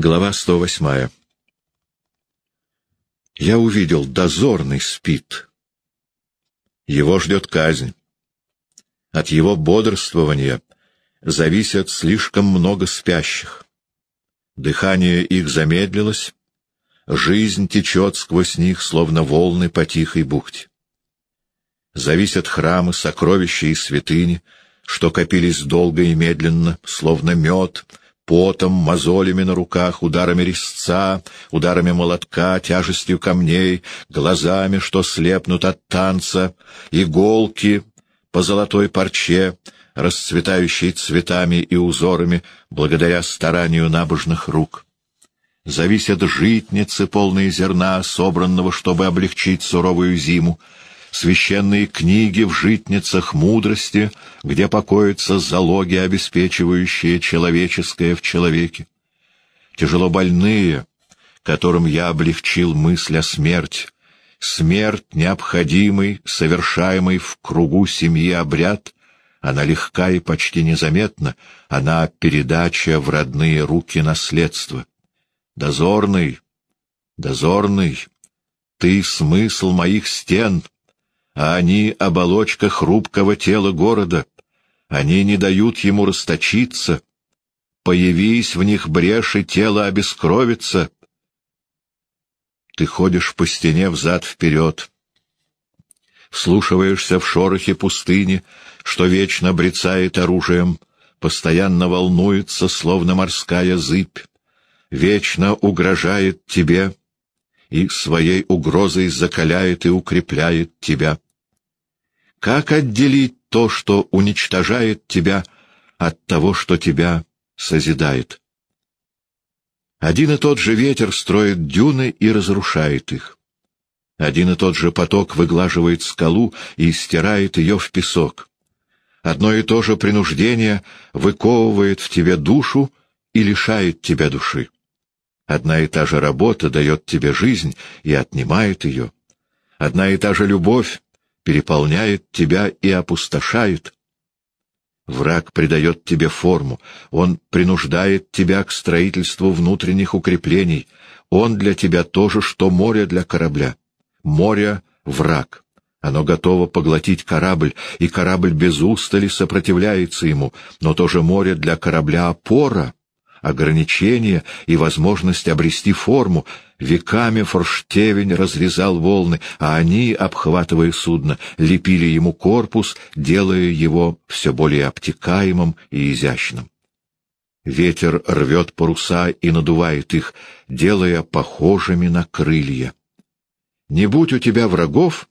Глава 108. Я увидел, дозорный спит. Его ждет казнь. От его бодрствования зависят слишком много спящих. Дыхание их замедлилось, жизнь течет сквозь них, словно волны по тихой бухте. Зависят храмы, сокровища и святыни, что копились долго и медленно, словно мед — потом, мозолями на руках, ударами резца, ударами молотка, тяжестью камней, глазами, что слепнут от танца, иголки по золотой парче, расцветающей цветами и узорами благодаря старанию набожных рук. Зависят житницы, полные зерна, собранного, чтобы облегчить суровую зиму, священные книги в житницах мудрости, где покоятся залоги, обеспечивающие человеческое в человеке. Тяжело больные, которым я облегчил мысль о смерти, смерть необходимый, совершаемый в кругу семьи обряд, она легка и почти незаметна, она передача в родные руки наследства. Дозорный, дозорный, ты смысл моих стен — а они — оболочка хрупкого тела города. Они не дают ему расточиться. Появись в них брешь, и тело обескровится. Ты ходишь по стене взад-вперед. Вслушиваешься в шорохе пустыни, что вечно брецает оружием, постоянно волнуется, словно морская зыбь, вечно угрожает тебе и своей угрозой закаляет и укрепляет тебя. Как отделить то, что уничтожает тебя, от того, что тебя созидает? Один и тот же ветер строит дюны и разрушает их. Один и тот же поток выглаживает скалу и стирает ее в песок. Одно и то же принуждение выковывает в тебе душу и лишает тебя души. Одна и та же работа дает тебе жизнь и отнимает ее. Одна и та же любовь переполняет тебя и опустошает. Враг придает тебе форму, он принуждает тебя к строительству внутренних укреплений, он для тебя то же, что море для корабля. Море — враг. Оно готово поглотить корабль, и корабль без устали сопротивляется ему, но тоже море для корабля — опора, ограничение и возможность обрести форму, Веками форштевень разрезал волны, а они, обхватывая судно, лепили ему корпус, делая его все более обтекаемым и изящным. Ветер рвет паруса и надувает их, делая похожими на крылья. Не будь у тебя врагов,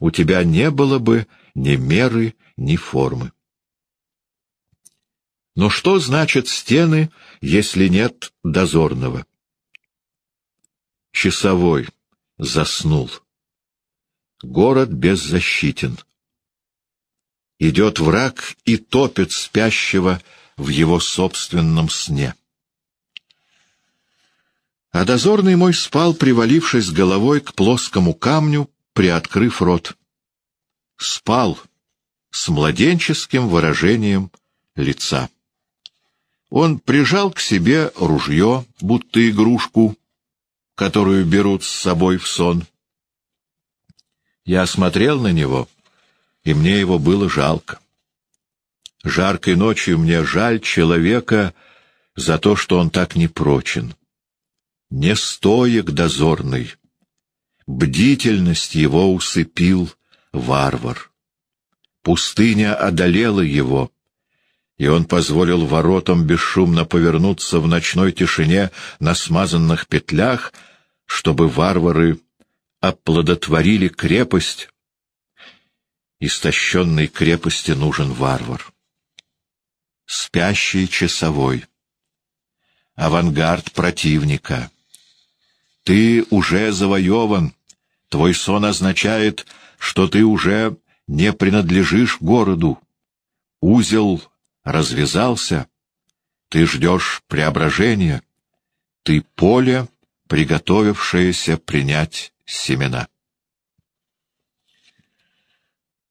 у тебя не было бы ни меры, ни формы. Но что значит стены, если нет дозорного? Часовой заснул. Город беззащитен. Идет враг и топит спящего в его собственном сне. А дозорный мой спал, привалившись головой к плоскому камню, приоткрыв рот. Спал с младенческим выражением лица. Он прижал к себе ружье, будто игрушку, которую берут с собой в сон. Я смотрел на него, и мне его было жалко. Жаркой ночью мне жаль человека за то, что он так непрочен. Не стоек дозорный. Бдительность его усыпил варвар. Пустыня одолела его, и он позволил воротам бесшумно повернуться в ночной тишине на смазанных петлях — чтобы варвары оплодотворили крепость. Истощенной крепости нужен варвар. Спящий часовой. Авангард противника. Ты уже завоеван. Твой сон означает, что ты уже не принадлежишь городу. Узел развязался. Ты ждешь преображения. Ты поле, приготовившееся принять семена.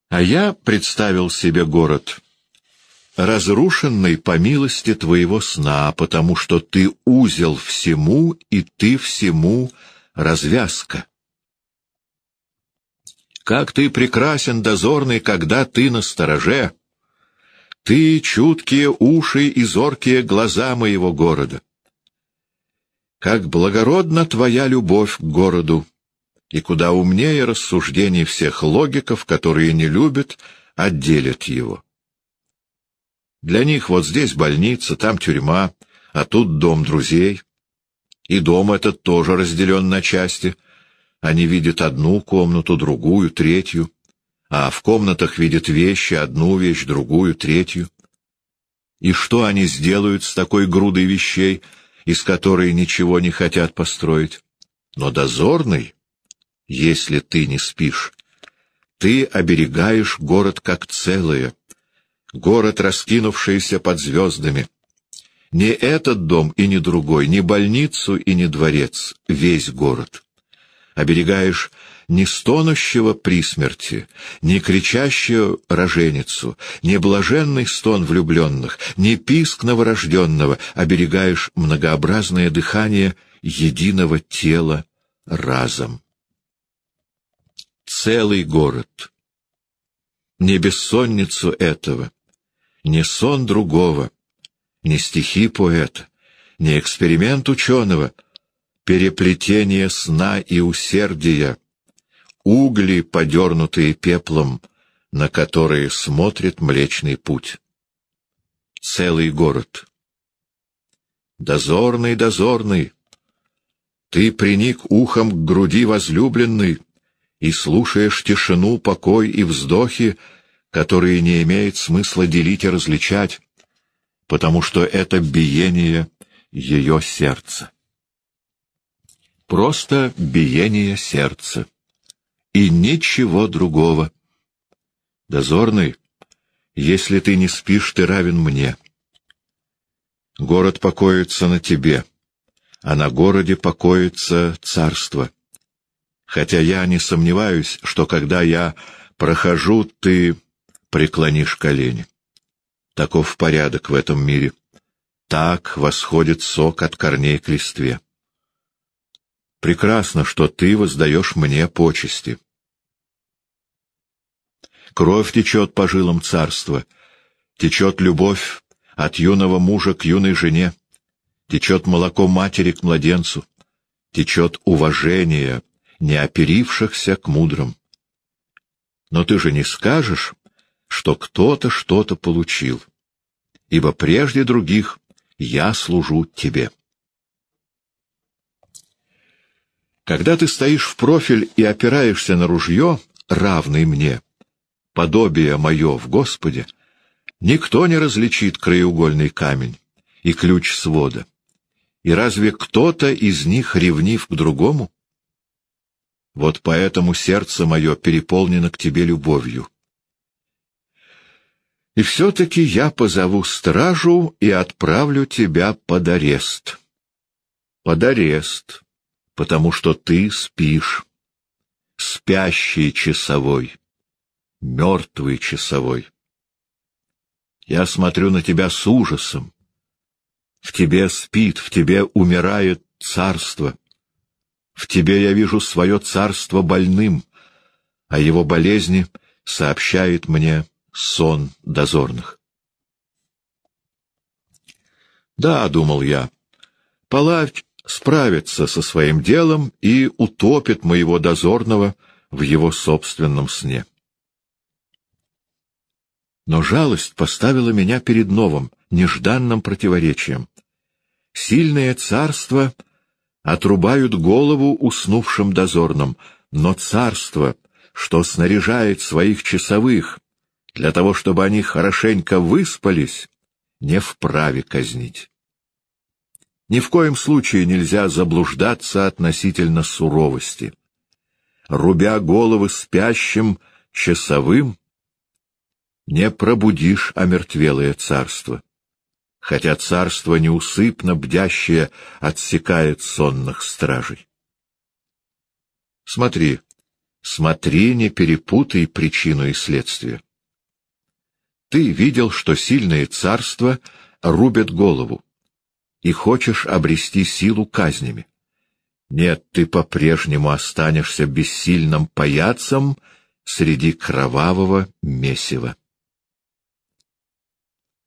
А я представил себе город разрушенный по милости твоего сна, потому что ты узел всему, и ты всему развязка. Как ты прекрасен, дозорный, когда ты на стороже! Ты — чуткие уши и зоркие глаза моего города. Как благородна твоя любовь к городу, и куда умнее рассуждений всех логиков, которые не любят, отделят его. Для них вот здесь больница, там тюрьма, а тут дом друзей. И дом этот тоже разделен на части. Они видят одну комнату, другую, третью, а в комнатах видят вещи, одну вещь, другую, третью. И что они сделают с такой грудой вещей, из которой ничего не хотят построить? Но дозорный, если ты не спишь, ты оберегаешь город как целое, город, раскинувшийся под звездами. Не этот дом и не другой, не больницу и не дворец, весь город. Оберегаешь не стонущего при смерти, не кричащую роженицу, не блаженный стон влюбленных, не писк новорожденного, оберегаешь многообразное дыхание единого тела разом. Целый город. Не бессонницу этого, не сон другого, не стихи поэта, не эксперимент ученого, переплетение сна и усердия, угли, подернутые пеплом, на которые смотрит Млечный Путь. Целый город. Дозорный, дозорный, ты приник ухом к груди возлюбленной и слушаешь тишину, покой и вздохи, которые не имеет смысла делить и различать, потому что это биение ее сердца. Просто биение сердца. И ничего другого. Дозорный, если ты не спишь, ты равен мне. Город покоится на тебе, а на городе покоится царство. Хотя я не сомневаюсь, что когда я прохожу, ты преклонишь колени. Таков порядок в этом мире. Так восходит сок от корней к листве. Прекрасно, что ты воздаешь мне почести. Кровь течет по жилам царства, течет любовь от юного мужа к юной жене, течет молоко матери к младенцу, течет уважение неоперившихся к мудрым. Но ты же не скажешь, что кто-то что-то получил, ибо прежде других я служу тебе. Когда ты стоишь в профиль и опираешься на ружье, равный мне, подобие мое в Господе, никто не различит краеугольный камень и ключ свода. И разве кто-то из них ревнив к другому? Вот поэтому сердце мое переполнено к тебе любовью. И все-таки я позову стражу и отправлю тебя под арест. Под арест, потому что ты спишь. Спящий часовой, мертвый часовой. Я смотрю на тебя с ужасом. В тебе спит, в тебе умирает царство. В тебе я вижу свое царство больным, а его болезни сообщает мне сон дозорных. Да, — думал я, — палач справится со своим делом и утопит моего дозорного в его собственном сне. Но жалость поставила меня перед новым, нежданным противоречием. Сильное царство — отрубают голову уснувшим дозорным, но царство, что снаряжает своих часовых для того, чтобы они хорошенько выспались, не вправе казнить. Ни в коем случае нельзя заблуждаться относительно суровости. Рубя головы спящим, часовым, не пробудишь омертвелое царство хотя царство неусыпно бдящее отсекает сонных стражей. Смотри, смотри, не перепутай причину и следствие. Ты видел, что сильные царства рубят голову, и хочешь обрести силу казнями. Нет, ты по-прежнему останешься бессильным паяцем среди кровавого месива.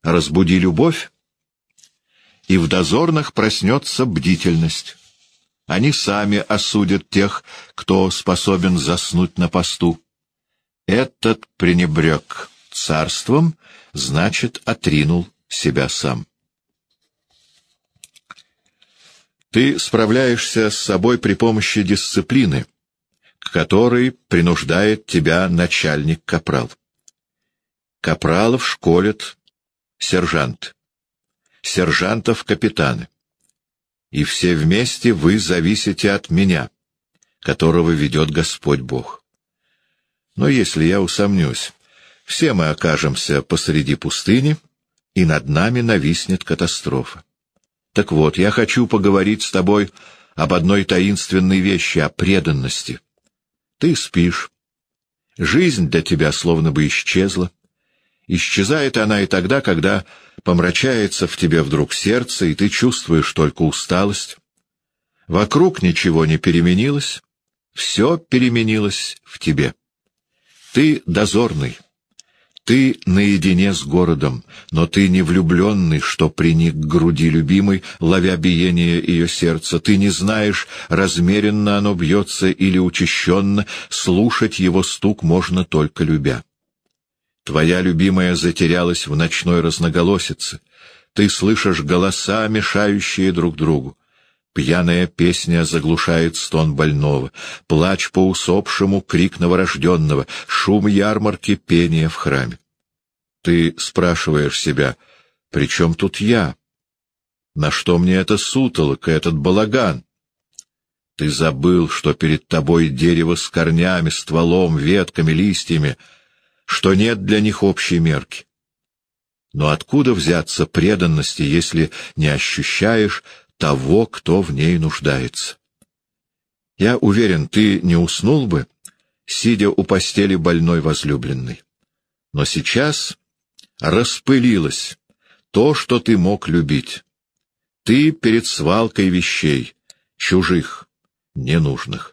Разбуди любовь, и в дозорных проснется бдительность. Они сами осудят тех, кто способен заснуть на посту. Этот пренебрег царством, значит, отринул себя сам. Ты справляешься с собой при помощи дисциплины, к которой принуждает тебя начальник-капрал. Капралов школят сержант, сержантов — капитаны. И все вместе вы зависите от меня, которого ведет Господь Бог. Но если я усомнюсь, все мы окажемся посреди пустыни, и над нами нависнет катастрофа. Так вот, я хочу поговорить с тобой об одной таинственной вещи, о преданности. Ты спишь. Жизнь для тебя словно бы исчезла. Исчезает она и тогда, когда помрачается в тебе вдруг сердце, и ты чувствуешь только усталость. Вокруг ничего не переменилось, все переменилось в тебе. Ты дозорный, ты наедине с городом, но ты не влюбленный, что приник к груди любимой, ловя биение ее сердца. Ты не знаешь, размеренно оно бьется или учащенно, слушать его стук можно только любя. Твоя любимая затерялась в ночной разноголосице. Ты слышишь голоса, мешающие друг другу. Пьяная песня заглушает стон больного, плач по усопшему, крик новорожденного, шум ярмарки, пение в храме. Ты спрашиваешь себя, при чем тут я? На что мне эта сутолока, этот балаган? Ты забыл, что перед тобой дерево с корнями, стволом, ветками, листьями, что нет для них общей мерки. Но откуда взяться преданности, если не ощущаешь того, кто в ней нуждается. Я уверен, ты не уснул бы, сидя у постели больной возлюбленной. Но сейчас распылилось то, что ты мог любить. Ты перед свалкой вещей, чужих, ненужных.